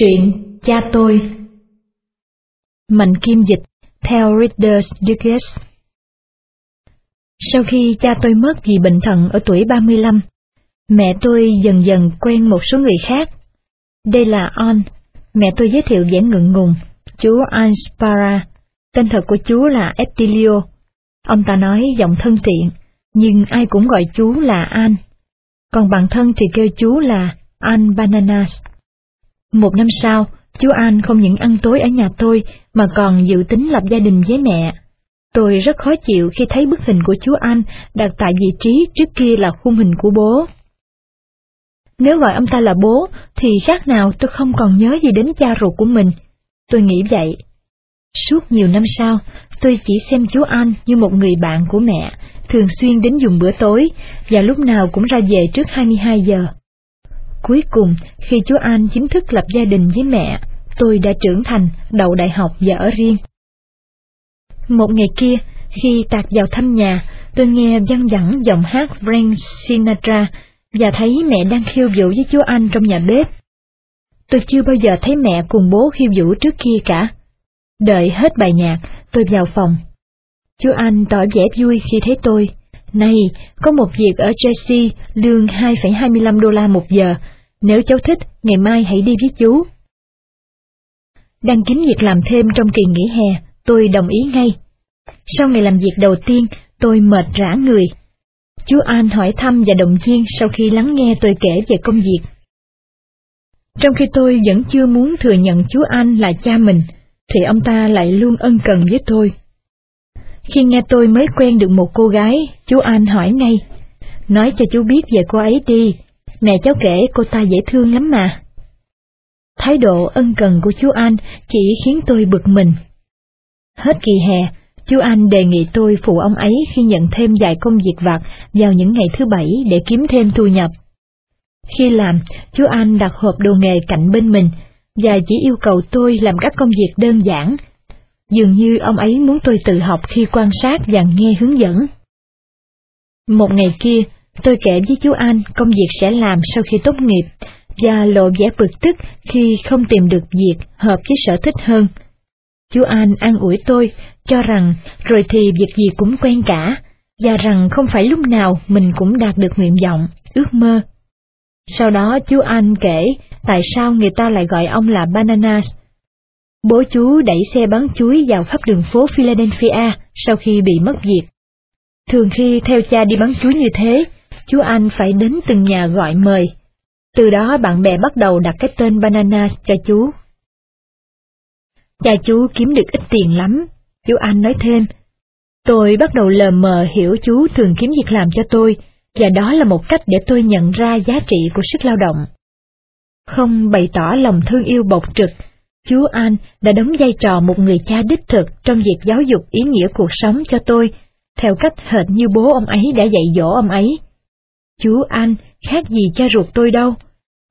Truyện Cha tôi Mạnh Kim Dịch theo Reader's Digest Sau khi cha tôi mất vì bệnh thận ở tuổi 35, mẹ tôi dần dần quen một số người khác. Đây là On, mẹ tôi giới thiệu vẻ ngượng ngùng, chú Anspara, tên thật của chú là Estilio. Ông ta nói giọng thân thiện, nhưng ai cũng gọi chú là An. Còn bạn thân thì kêu chú là An Bananas. Một năm sau, chú An không những ăn tối ở nhà tôi mà còn dự tính lập gia đình với mẹ. Tôi rất khó chịu khi thấy bức hình của chú An đặt tại vị trí trước kia là khung hình của bố. Nếu gọi ông ta là bố, thì khác nào tôi không còn nhớ gì đến cha ruột của mình. Tôi nghĩ vậy. Suốt nhiều năm sau, tôi chỉ xem chú An như một người bạn của mẹ, thường xuyên đến dùng bữa tối, và lúc nào cũng ra về trước 22 giờ. Cuối cùng, khi chú An chính thức lập gia đình với mẹ, tôi đã trưởng thành, đậu đại học và ở riêng. Một ngày kia, khi tạt vào thăm nhà, tôi nghe văng vẳng giọng hát Frank Sinatra và thấy mẹ đang khiêu vũ với chú Anh trong nhà bếp. Tôi chưa bao giờ thấy mẹ cùng bố khiêu vũ trước kia cả. Đợi hết bài nhạc, tôi vào phòng. Chú Anh tỏ vẻ vui khi thấy tôi. Này, có một việc ở Chelsea, lương 2,25 đô la một giờ, nếu cháu thích, ngày mai hãy đi với chú. Đang kiếm việc làm thêm trong kỳ nghỉ hè, tôi đồng ý ngay. Sau ngày làm việc đầu tiên, tôi mệt rã người. Chú An hỏi thăm và động viên sau khi lắng nghe tôi kể về công việc. Trong khi tôi vẫn chưa muốn thừa nhận chú An là cha mình, thì ông ta lại luôn ân cần với tôi. Khi nghe tôi mới quen được một cô gái, chú An hỏi ngay, nói cho chú biết về cô ấy đi, mẹ cháu kể cô ta dễ thương lắm mà. Thái độ ân cần của chú An chỉ khiến tôi bực mình. Hết kỳ hè, chú Anh đề nghị tôi phụ ông ấy khi nhận thêm vài công việc vặt vào những ngày thứ bảy để kiếm thêm thu nhập. Khi làm, chú Anh đặt hộp đồ nghề cạnh bên mình và chỉ yêu cầu tôi làm các công việc đơn giản. Dường như ông ấy muốn tôi tự học khi quan sát và nghe hướng dẫn. Một ngày kia, tôi kể với chú An công việc sẽ làm sau khi tốt nghiệp, và lộ vẻ bực tức khi không tìm được việc hợp với sở thích hơn. Chú An an ủi tôi, cho rằng rồi thì việc gì cũng quen cả, và rằng không phải lúc nào mình cũng đạt được nguyện vọng, ước mơ. Sau đó chú An kể tại sao người ta lại gọi ông là Bananas. Bố chú đẩy xe bán chuối vào khắp đường phố Philadelphia sau khi bị mất việc. Thường khi theo cha đi bán chuối như thế, chú An phải đến từng nhà gọi mời. Từ đó bạn bè bắt đầu đặt cái tên banana cho chú. Cha chú kiếm được ít tiền lắm, chú Anh nói thêm. Tôi bắt đầu lờ mờ hiểu chú thường kiếm việc làm cho tôi, và đó là một cách để tôi nhận ra giá trị của sức lao động. Không bày tỏ lòng thương yêu bộc trực, chú An đã đóng vai trò một người cha đích thực trong việc giáo dục ý nghĩa cuộc sống cho tôi, theo cách hệt như bố ông ấy đã dạy dỗ ông ấy. Chú An khác gì cha ruột tôi đâu,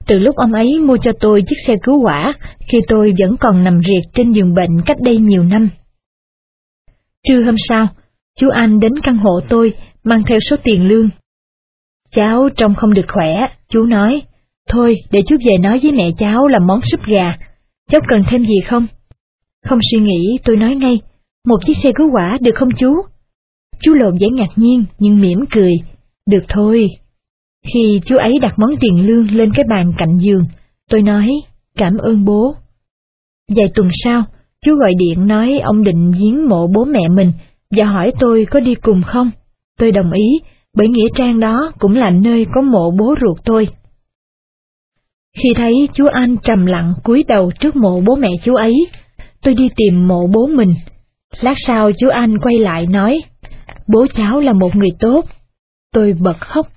từ lúc ông ấy mua cho tôi chiếc xe cứu hỏa, khi tôi vẫn còn nằm riệt trên giường bệnh cách đây nhiều năm. Trưa hôm sau, chú Anh đến căn hộ tôi, mang theo số tiền lương. Cháu trông không được khỏe, chú nói. Thôi, để chú về nói với mẹ cháu làm món súp gà. Cháu cần thêm gì không? Không suy nghĩ, tôi nói ngay. Một chiếc xe cứu hỏa được không chú? Chú lộn vẻ ngạc nhiên, nhưng mỉm cười. Được thôi, khi chú ấy đặt món tiền lương lên cái bàn cạnh giường, tôi nói, cảm ơn bố. Vài tuần sau, chú gọi điện nói ông định giếng mộ bố mẹ mình và hỏi tôi có đi cùng không. Tôi đồng ý, bởi nghĩa trang đó cũng là nơi có mộ bố ruột tôi. Khi thấy chú Anh trầm lặng cúi đầu trước mộ bố mẹ chú ấy, tôi đi tìm mộ bố mình. Lát sau chú Anh quay lại nói, bố cháu là một người tốt. Tôi bật khóc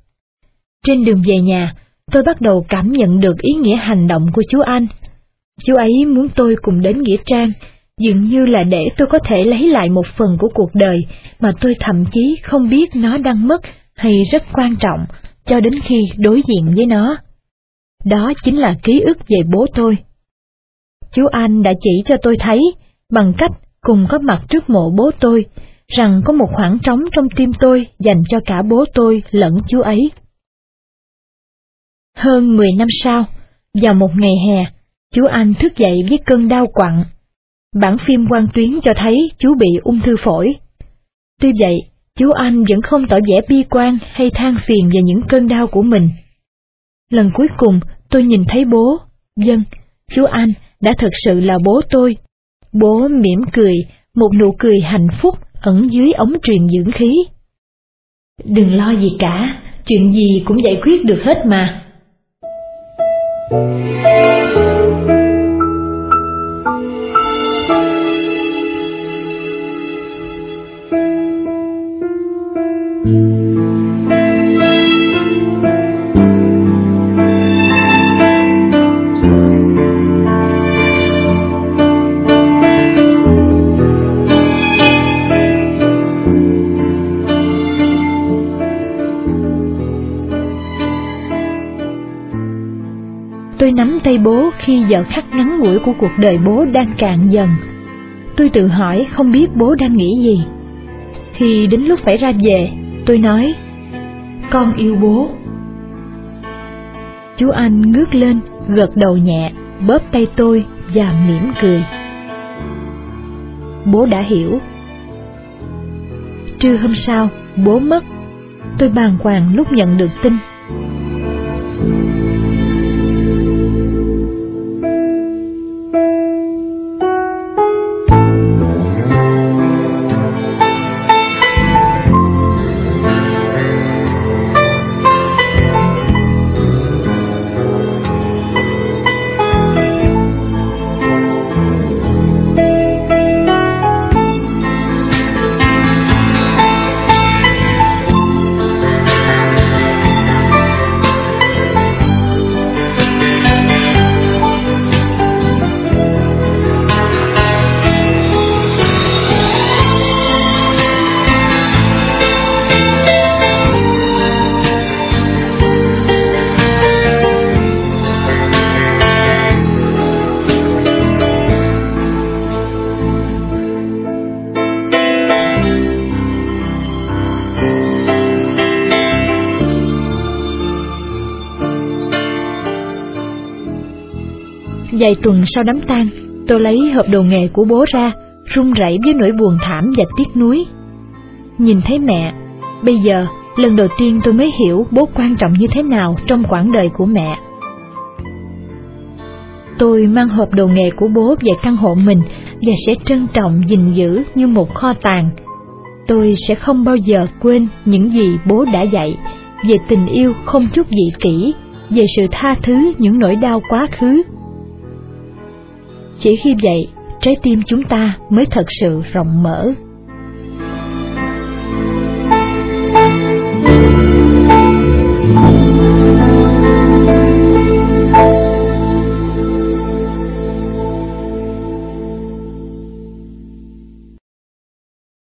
trên đường về nhà, tôi bắt đầu cảm nhận được ý nghĩa hành động của chú Anh. Chú ấy muốn tôi cùng đến Nghĩa Trang, dường như là để tôi có thể lấy lại một phần của cuộc đời mà tôi thậm chí không biết nó đang mất hay rất quan trọng cho đến khi đối diện với nó. Đó chính là ký ức về bố tôi. Chú Anh đã chỉ cho tôi thấy, bằng cách cùng có mặt trước mộ bố tôi, rằng có một khoảng trống trong tim tôi dành cho cả bố tôi lẫn chú ấy. Hơn 10 năm sau, vào một ngày hè, Chú Anh thức dậy với cơn đau quặn. Bản phim quan tuyến cho thấy chú bị ung thư phổi. Tuy vậy, chú Anh vẫn không tỏ vẻ bi quan hay than phiền về những cơn đau của mình. Lần cuối cùng tôi nhìn thấy bố, dân, chú Anh đã thật sự là bố tôi. Bố mỉm cười, một nụ cười hạnh phúc ẩn dưới ống truyền dưỡng khí. Đừng lo gì cả, chuyện gì cũng giải quyết được hết mà. Tôi nắm tay bố khi giờ khắc ngắn ngủi của cuộc đời bố đang cạn dần. Tôi tự hỏi không biết bố đang nghĩ gì. Khi đến lúc phải ra về, tôi nói, con yêu bố. Chú Anh ngước lên, gật đầu nhẹ, bóp tay tôi và mỉm cười. Bố đã hiểu. Trưa hôm sau, bố mất. Tôi bàng hoàng lúc nhận được tin. Vài tuần sau đám tang, tôi lấy hộp đồ nghề của bố ra, run rẩy với nỗi buồn thảm và tiếc nuối. Nhìn thấy mẹ, bây giờ lần đầu tiên tôi mới hiểu bố quan trọng như thế nào trong quãng đời của mẹ. Tôi mang hộp đồ nghề của bố về căn hộ mình và sẽ trân trọng gìn giữ như một kho tàng. Tôi sẽ không bao giờ quên những gì bố đã dạy về tình yêu không chút dị kỷ, về sự tha thứ những nỗi đau quá khứ chỉ khi vậy, trái tim chúng ta mới thật sự rộng mở.